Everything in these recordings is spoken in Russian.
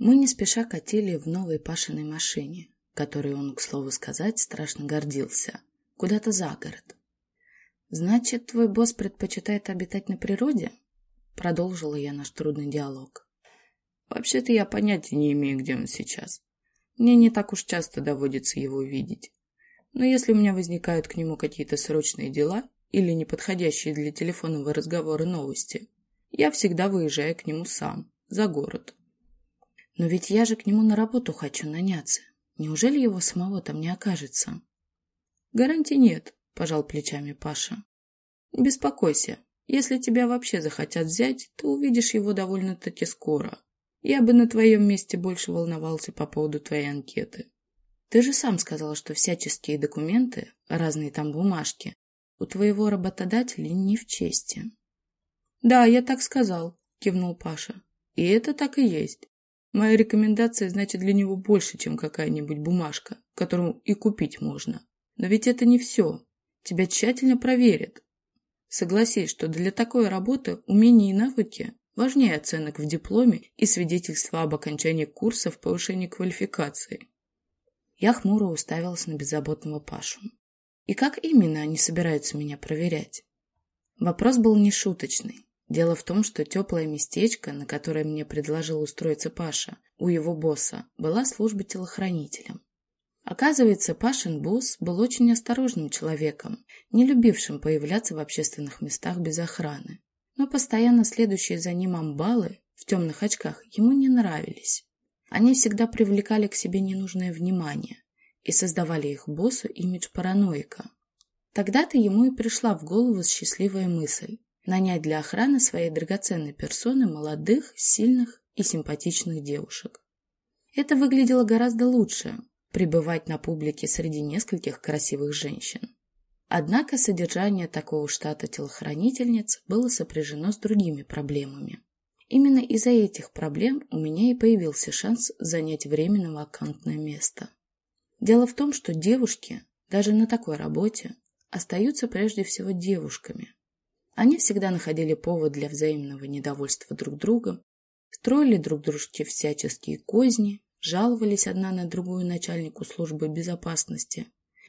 Мы не спеша катили в новой Пашиной машине, которой он, к слову сказать, страшно гордился, куда-то за город. «Значит, твой босс предпочитает обитать на природе?» Продолжила я наш трудный диалог. «Вообще-то я понятия не имею, где он сейчас. Мне не так уж часто доводится его видеть. Но если у меня возникают к нему какие-то срочные дела или неподходящие для телефонного разговора новости, я всегда выезжаю к нему сам, за город. Но ведь я же к нему на работу хочу наняться. Неужели его самого там не окажется? Гарантий нет, пожал плечами Паша. Не беспокойся. Если тебя вообще захотят взять, то увидишь его довольно-таки скоро. Я бы на твоем месте больше волновался по поводу твоей анкеты. Ты же сам сказал, что всяческие документы, разные там бумажки, у твоего работодателя не в чести. Да, я так сказал, кивнул Паша. И это так и есть. Моя рекомендация значит для него больше, чем какая-нибудь бумажка, которую и купить можно. Но ведь это не все. Тебя тщательно проверят. Согласись, что для такой работы умения и навыки важнее оценок в дипломе и свидетельства об окончании курсов повышения квалификации. Я хмуро уставилась на беззаботного Пашу. И как именно они собираются меня проверять? Вопрос был не шуточный. Дело в том, что теплое местечко, на которое мне предложил устроиться Паша, у его босса, была служба телохранителем. Оказывается, Пашин босс был очень осторожным человеком, не любившим появляться в общественных местах без охраны. Но постоянно следующие за ним амбалы в темных очках ему не нравились. Они всегда привлекали к себе ненужное внимание и создавали их боссу имидж параноика. Тогда-то ему и пришла в голову счастливая мысль нанять для охраны своей драгоценной персоны молодых, сильных и симпатичных девушек. Это выглядело гораздо лучше – пребывать на публике среди нескольких красивых женщин. Однако содержание такого штата телохранительниц было сопряжено с другими проблемами. Именно из-за этих проблем у меня и появился шанс занять временно вакантное место. Дело в том, что девушки, даже на такой работе, остаются прежде всего девушками. Они всегда находили повод для взаимного недовольства друг другом, строили друг дружке всяческие козни, жаловались одна на другую начальнику службы безопасности.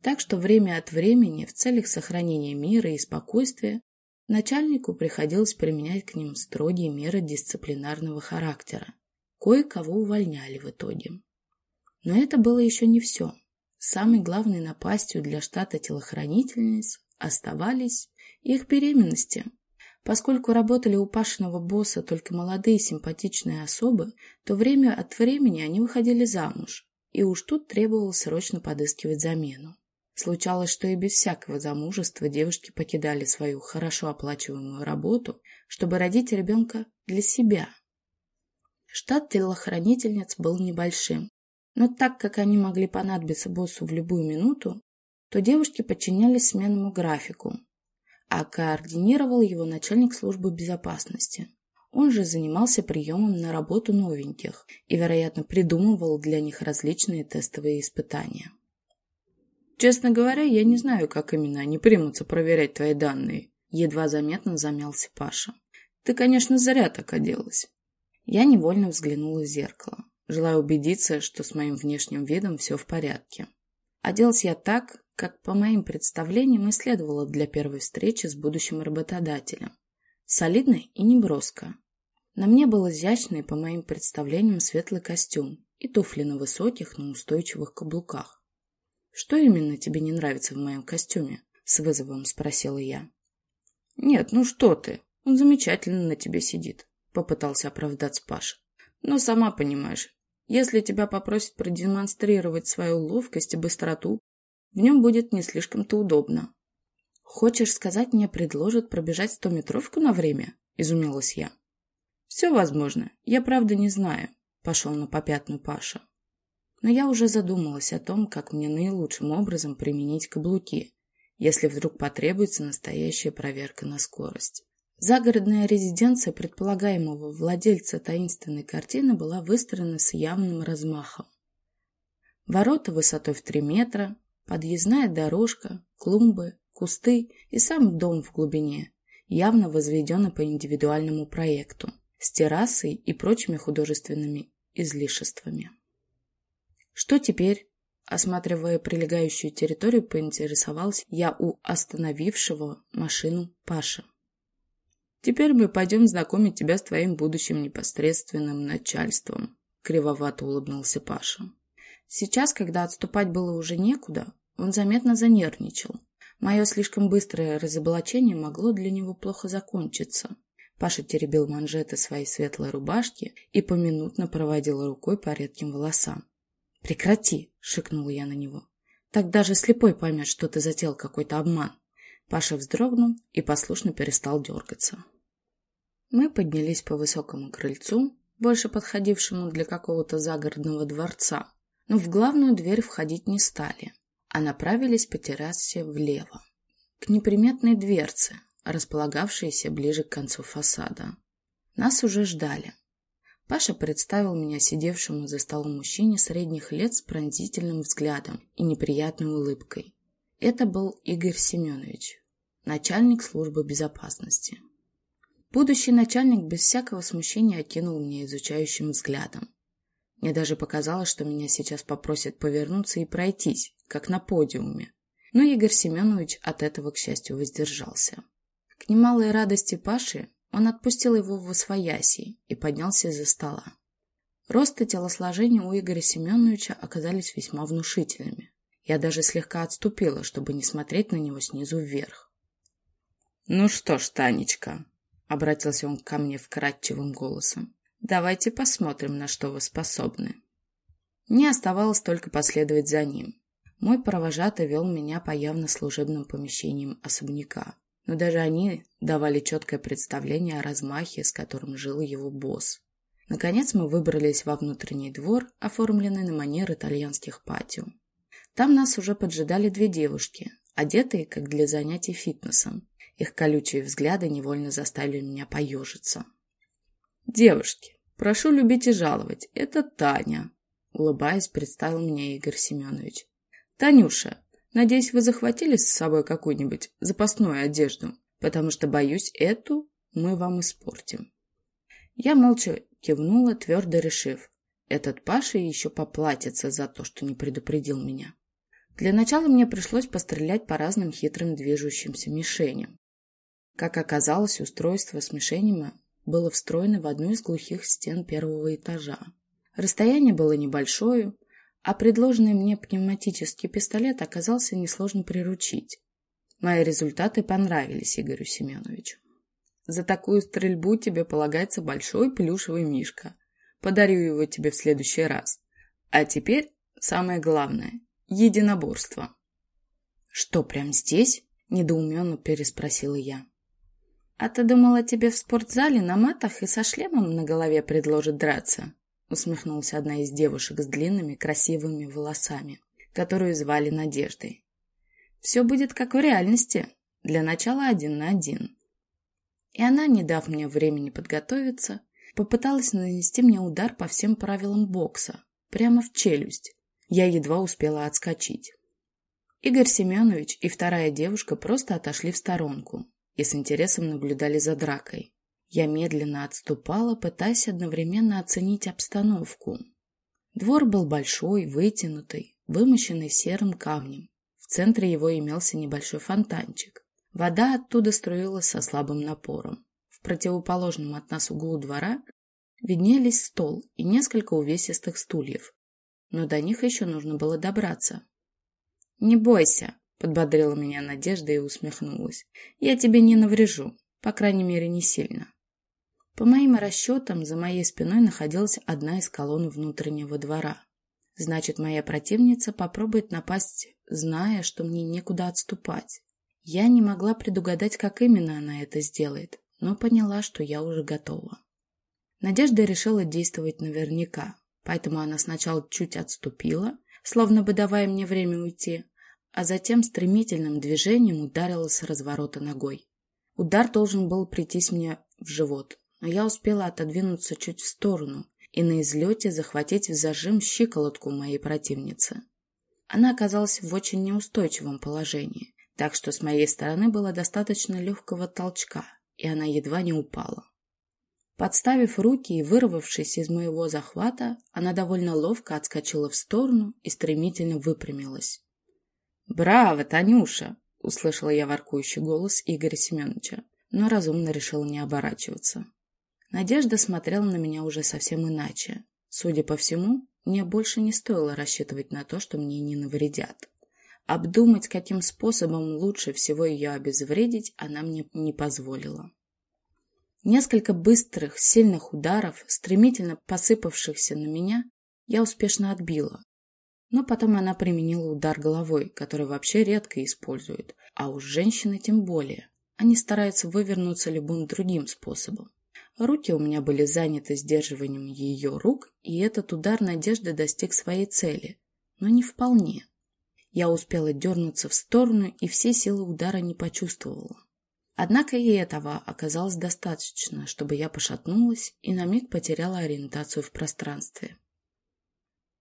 Так что время от времени в целях сохранения мира и спокойствия Начальнику приходилось применять к ним строгие меры дисциплинарного характера. Кое-кого увольняли в итоге. Но это было еще не все. Самой главной напастью для штата телохранительниц оставались их беременности. Поскольку работали у Пашиного босса только молодые симпатичные особы, то время от времени они выходили замуж, и уж тут требовалось срочно подыскивать замену. Случалось, что и без всякого замужества девушки покидали свою хорошо оплачиваемую работу, чтобы родить ребенка для себя. Штат телохранительниц был небольшим, но так как они могли понадобиться боссу в любую минуту, то девушки подчинялись сменному графику, а координировал его начальник службы безопасности. Он же занимался приемом на работу новеньких и, вероятно, придумывал для них различные тестовые испытания. Честно говоря, я не знаю, как именно они примутся проверять твои данные. Едва заметно замялся Паша. Ты, конечно, зря так оделась. Я невольно взглянула в зеркало, желая убедиться, что с моим внешним видом все в порядке. Оделась я так, как по моим представлениям и следовало для первой встречи с будущим работодателем. Солидно и неброско. На мне был изящный, по моим представлениям, светлый костюм и туфли на высоких, но устойчивых каблуках. «Что именно тебе не нравится в моем костюме?» — с вызовом спросила я. «Нет, ну что ты, он замечательно на тебе сидит», — попытался оправдаться Паша. «Но сама понимаешь, если тебя попросят продемонстрировать свою ловкость и быстроту, в нем будет не слишком-то удобно». «Хочешь сказать, мне предложат пробежать стометровку на время?» — изумилась я. «Все возможно. Я правда не знаю», — пошел на попятную Паша но я уже задумалась о том, как мне наилучшим образом применить каблуки, если вдруг потребуется настоящая проверка на скорость. Загородная резиденция предполагаемого владельца таинственной картины была выстроена с явным размахом. Ворота высотой в три метра, подъездная дорожка, клумбы, кусты и сам дом в глубине, явно возведены по индивидуальному проекту, с террасой и прочими художественными излишествами. Что теперь? Осматривая прилегающую территорию, поинтересовался я у остановившего машину Паши. «Теперь мы пойдем знакомить тебя с твоим будущим непосредственным начальством», — кривовато улыбнулся Паша. Сейчас, когда отступать было уже некуда, он заметно занервничал. Мое слишком быстрое разоблачение могло для него плохо закончиться. Паша теребил манжеты своей светлой рубашки и поминутно проводил рукой по редким волосам. «Прекрати!» — шикнула я на него. «Так даже слепой поймет, что ты затеял какой-то обман». Паша вздрогнул и послушно перестал дергаться. Мы поднялись по высокому крыльцу, больше подходившему для какого-то загородного дворца, но в главную дверь входить не стали, а направились по террасе влево, к неприметной дверце, располагавшейся ближе к концу фасада. Нас уже ждали. Паша представил меня сидевшему за столом мужчине средних лет с пронзительным взглядом и неприятной улыбкой. Это был Игорь Семенович, начальник службы безопасности. Будущий начальник без всякого смущения окинул меня изучающим взглядом. Мне даже показалось, что меня сейчас попросят повернуться и пройтись, как на подиуме. Но Игорь Семенович от этого, к счастью, воздержался. К немалой радости Паши он отпустил его в освояси и поднялся из-за стола. Рост и телосложение у Игоря Семеновича оказались весьма внушительными. Я даже слегка отступила, чтобы не смотреть на него снизу вверх. «Ну что ж, Танечка», — обратился он ко мне вкрадчивым голосом, — «давайте посмотрим, на что вы способны». Мне оставалось только последовать за ним. Мой провожатый вел меня по явно служебным помещениям особняка но даже они давали четкое представление о размахе, с которым жил его босс. Наконец мы выбрались во внутренний двор, оформленный на манер итальянских патио. Там нас уже поджидали две девушки, одетые как для занятий фитнесом. Их колючие взгляды невольно заставили меня поежиться. «Девушки, прошу любить и жаловать, это Таня», — улыбаясь, представил меня Игорь Семенович. «Танюша, Надеюсь, вы захватили с собой какую-нибудь запасную одежду, потому что, боюсь, эту мы вам испортим. Я молча кивнула, твердо решив. Этот Паша еще поплатится за то, что не предупредил меня. Для начала мне пришлось пострелять по разным хитрым движущимся мишеням. Как оказалось, устройство с мишенями было встроено в одну из глухих стен первого этажа. Расстояние было небольшое, а предложенный мне пневматический пистолет оказался несложно приручить. Мои результаты понравились Игорю Семеновичу. За такую стрельбу тебе полагается большой плюшевый мишка. Подарю его тебе в следующий раз. А теперь самое главное — единоборство. «Что, прямо здесь?» — недоуменно переспросила я. «А ты думала, тебе в спортзале на матах и со шлемом на голове предложат драться?» усмехнулась одна из девушек с длинными красивыми волосами, которую звали Надеждой. «Все будет как в реальности. Для начала один на один». И она, не дав мне времени подготовиться, попыталась нанести мне удар по всем правилам бокса, прямо в челюсть. Я едва успела отскочить. Игорь Семенович и вторая девушка просто отошли в сторонку и с интересом наблюдали за дракой. Я медленно отступала, пытаясь одновременно оценить обстановку. Двор был большой, вытянутый, вымощенный серым камнем. В центре его имелся небольшой фонтанчик. Вода оттуда струилась со слабым напором. В противоположном от нас углу двора виднелись стол и несколько увесистых стульев. Но до них еще нужно было добраться. «Не бойся», — подбодрила меня Надежда и усмехнулась. «Я тебе не наврежу, по крайней мере, не сильно». По моим расчетам, за моей спиной находилась одна из колонн внутреннего двора. Значит, моя противница попробует напасть, зная, что мне некуда отступать. Я не могла предугадать, как именно она это сделает, но поняла, что я уже готова. Надежда решила действовать наверняка, поэтому она сначала чуть отступила, словно бы давая мне время уйти, а затем стремительным движением ударила с разворота ногой. Удар должен был прийтись мне в живот, но я успела отодвинуться чуть в сторону и на излете захватить в зажим щиколотку моей противницы. Она оказалась в очень неустойчивом положении, так что с моей стороны было достаточно легкого толчка, и она едва не упала. Подставив руки и вырвавшись из моего захвата, она довольно ловко отскочила в сторону и стремительно выпрямилась. «Браво, Танюша!» — услышала я воркующий голос Игоря Семеновича, но разумно решила не оборачиваться. Надежда смотрела на меня уже совсем иначе. Судя по всему, мне больше не стоило рассчитывать на то, что мне не навредят. Обдумать, каким способом лучше всего ее обезвредить, она мне не позволила. Несколько быстрых, сильных ударов, стремительно посыпавшихся на меня, я успешно отбила. Но потом она применила удар головой, который вообще редко используют, а уж женщины тем более. Они стараются вывернуться любым другим способом. Руки у меня были заняты сдерживанием ее рук, и этот удар надежды достиг своей цели, но не вполне. Я успела дернуться в сторону и все силы удара не почувствовала. Однако и этого оказалось достаточно, чтобы я пошатнулась и на миг потеряла ориентацию в пространстве.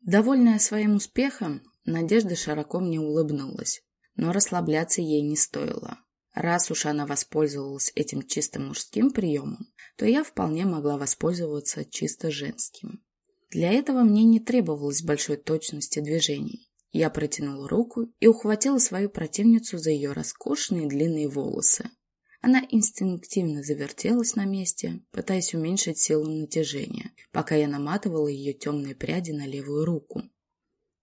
Довольная своим успехом, Надежда широко мне улыбнулась, но расслабляться ей не стоило. Раз уж она воспользовалась этим чисто мужским приемом, то я вполне могла воспользоваться чисто женским. Для этого мне не требовалось большой точности движений. Я протянула руку и ухватила свою противницу за ее роскошные длинные волосы. Она инстинктивно завертелась на месте, пытаясь уменьшить силу натяжения, пока я наматывала ее темные пряди на левую руку.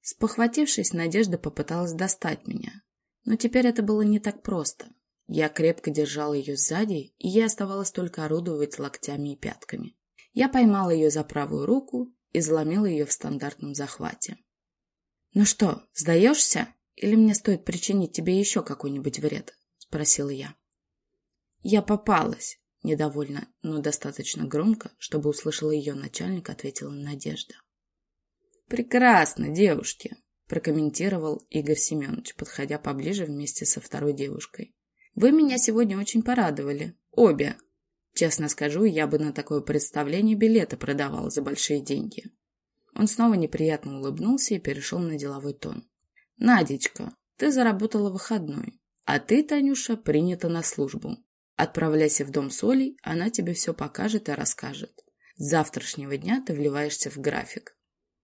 Спохватившись, Надежда попыталась достать меня. Но теперь это было не так просто. Я крепко держала ее сзади, и ей оставалось только орудовать локтями и пятками. Я поймала ее за правую руку и заломила ее в стандартном захвате. «Ну что, сдаешься? Или мне стоит причинить тебе еще какой-нибудь вред?» – спросила я. «Я попалась!» – недовольно, но достаточно громко, чтобы услышала ее начальник, ответила Надежда. «Прекрасно, девушки!» – прокомментировал Игорь Семенович, подходя поближе вместе со второй девушкой. «Вы меня сегодня очень порадовали. Обе. Честно скажу, я бы на такое представление билеты продавал за большие деньги». Он снова неприятно улыбнулся и перешел на деловой тон. «Надечка, ты заработала выходной, а ты, Танюша, принята на службу. Отправляйся в дом с Олей, она тебе все покажет и расскажет. С завтрашнего дня ты вливаешься в график.